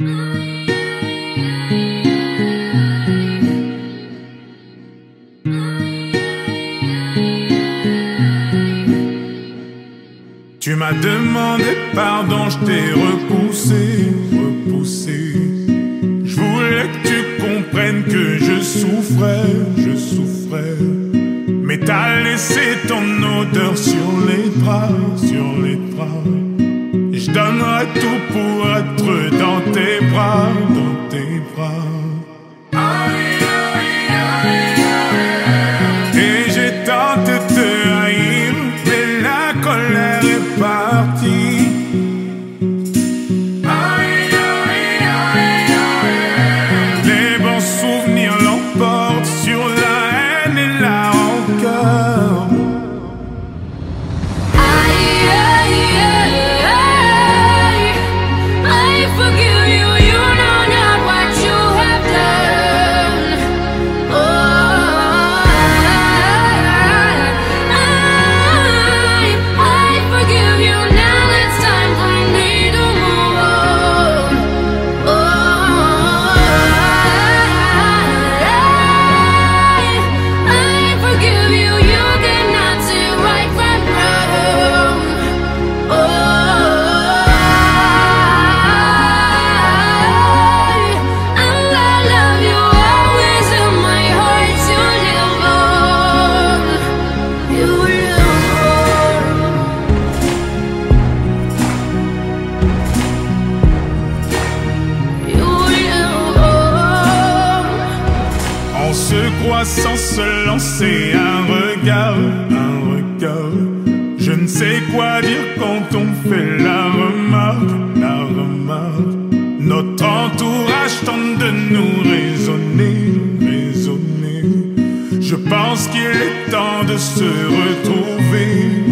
Tu m'as demandé pardon, je t'ai repoussé, repoussé. Je voulais que tu comprennes que je souffrais, je souffrais. Mais t'as laissé ton odeur sur les draps, sur les. Je donnerai tout pour être dans tes bras, dans tes bras. Sans se lancer un regard, un regard. Je ne sais quoi dire quand on fait la remarque, la remarque. Notre entourage tente de nous raisonner, raisonner. Je pense qu'il est temps de se retrouver.